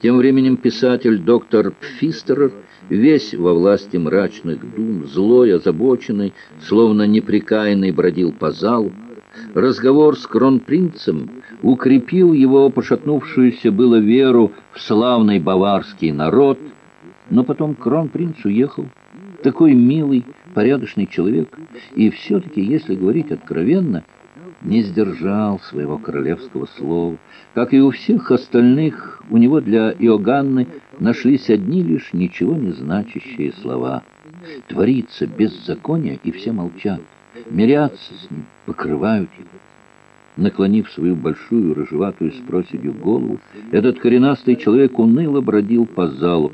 Тем временем писатель доктор Пфистерер, весь во власти мрачных дум, злой, озабоченный, словно неприкаянный бродил по залу. Разговор с кронпринцем укрепил его пошатнувшуюся было веру в славный баварский народ, но потом кронпринц уехал. Такой милый, порядочный человек, и все-таки, если говорить откровенно, не сдержал своего королевского слова. Как и у всех остальных, у него для Иоганны нашлись одни лишь ничего не значащие слова. Творится беззаконие, и все молчат. Мирятся с ним, покрывают его. Наклонив свою большую рыжеватую с голову, этот коренастый человек уныло бродил по залу.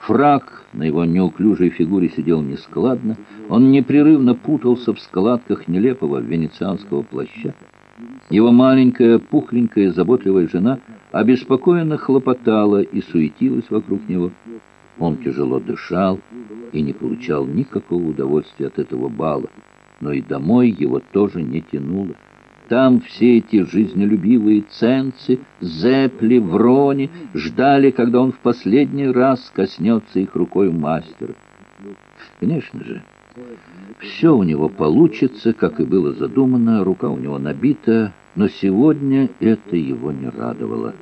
Фраг на его неуклюжей фигуре сидел нескладно, он непрерывно путался в складках нелепого венецианского плаща. Его маленькая, пухленькая, заботливая жена обеспокоенно хлопотала и суетилась вокруг него. Он тяжело дышал и не получал никакого удовольствия от этого бала, но и домой его тоже не тянуло. Там все эти жизнелюбивые ценцы, зепли, врони ждали, когда он в последний раз коснется их рукой мастера. Конечно же, все у него получится, как и было задумано, рука у него набита, но сегодня это его не радовало.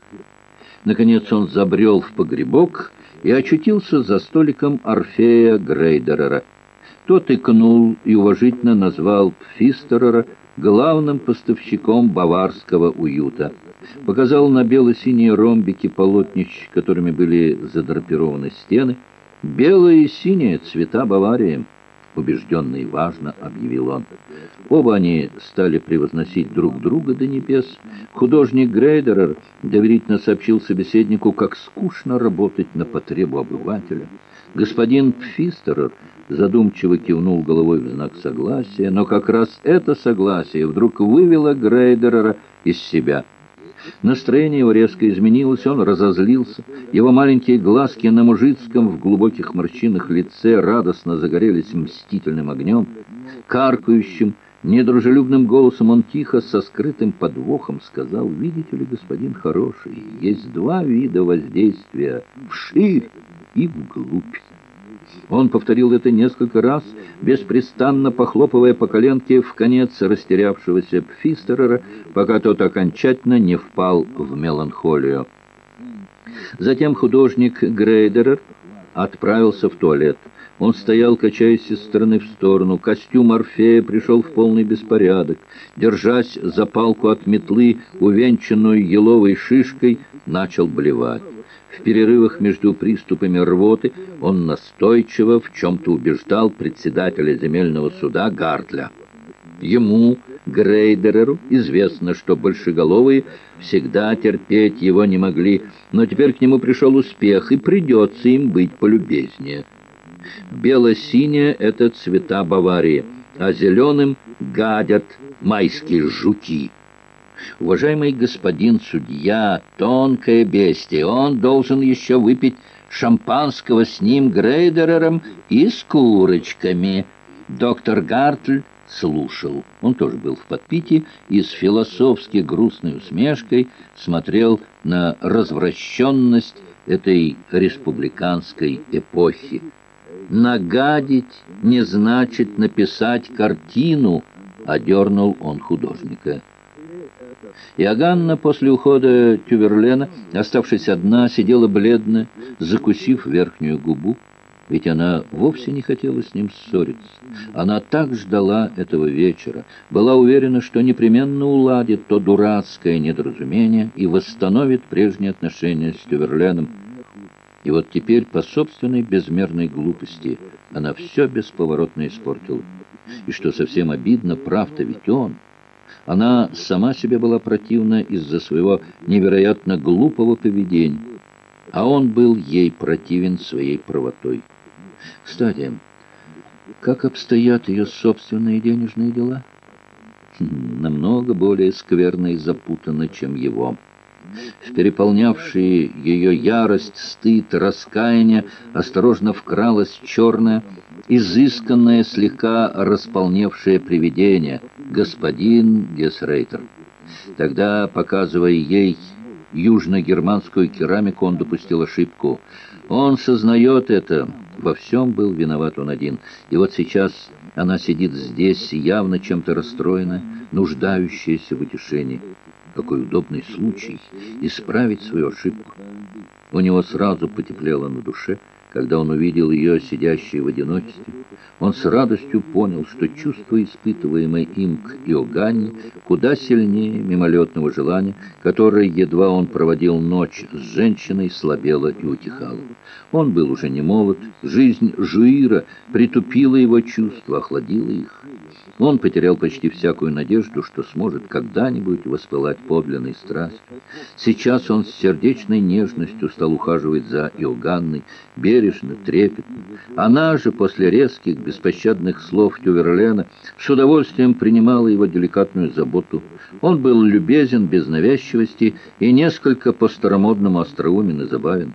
Наконец он забрел в погребок и очутился за столиком Орфея Грейдерера. Тот икнул и уважительно назвал Пфистерера главным поставщиком баварского уюта. Показал на бело-синие ромбики полотнищ, которыми были задрапированы стены. «Белое и синее цвета Баварии», — убежденно и важно объявил он. Оба они стали превозносить друг друга до небес. Художник Грейдерер доверительно сообщил собеседнику, как скучно работать на потребу обывателя. Господин Пфистерер задумчиво кивнул головой в знак согласия, но как раз это согласие вдруг вывело Грейдерера из себя. Настроение его резко изменилось, он разозлился. Его маленькие глазки на мужицком в глубоких морщинах лице радостно загорелись мстительным огнем. Каркающим, недружелюбным голосом он тихо, со скрытым подвохом сказал, «Видите ли, господин хороший, есть два вида воздействия — вширь и вглубь». Он повторил это несколько раз, беспрестанно похлопывая по коленке в конец растерявшегося Пфистерера, пока тот окончательно не впал в меланхолию. Затем художник Грейдерер отправился в туалет. Он стоял, качаясь из стороны в сторону. Костюм Орфея пришел в полный беспорядок. Держась за палку от метлы, увенчанную еловой шишкой, начал блевать. В перерывах между приступами рвоты он настойчиво в чем-то убеждал председателя земельного суда Гартля. Ему, Грейдереру, известно, что большеголовые всегда терпеть его не могли, но теперь к нему пришел успех, и придется им быть полюбезнее. Бело-синее — это цвета Баварии, а зеленым гадят майские жуки. Уважаемый господин судья, тонкое бестие, он должен еще выпить шампанского с ним Грейдерером и с курочками. Доктор Гартль слушал. Он тоже был в подпитии и с философски грустной усмешкой смотрел на развращенность этой республиканской эпохи. «Нагадить не значит написать картину», — одернул он художника. Иоганна после ухода Тюверлена, оставшись одна, сидела бледная, закусив верхнюю губу, ведь она вовсе не хотела с ним ссориться. Она так ждала этого вечера, была уверена, что непременно уладит то дурацкое недоразумение и восстановит прежние отношения с Тюверленом. И вот теперь, по собственной безмерной глупости, она все бесповоротно испортила. И что совсем обидно, прав-то ведь он — она сама себе была противна из-за своего невероятно глупого поведения, а он был ей противен своей правотой. Кстати, как обстоят ее собственные денежные дела? Хм, намного более скверно и запутанно, чем его. Переполнявшие ее ярость, стыд, раскаяние осторожно вкралось черное, изысканное, слегка располневшее привидение, господин Гесрейтер. Тогда, показывая ей южногерманскую керамику, он допустил ошибку. Он сознает это. Во всем был виноват он один. И вот сейчас она сидит здесь, явно чем-то расстроена, нуждающаяся в утешении. Какой удобный случай исправить свою ошибку. У него сразу потеплело на душе, когда он увидел ее, сидящей в одиночестве, он с радостью понял, что чувство, испытываемое им к Иоганне, куда сильнее мимолетного желания, которое едва он проводил ночь с женщиной, слабело и утихало. Он был уже не молод, жизнь Жуира притупила его чувства, охладила их. Он потерял почти всякую надежду, что сможет когда-нибудь воспылать подлинной страстью. Сейчас он с сердечной нежностью стал ухаживать за Иоганной, бережно, трепетно. Она же после резких, беспощадных слов Тюверлена с удовольствием принимала его деликатную заботу. Он был любезен, без навязчивости и несколько по-старомодному остроумен и забавен.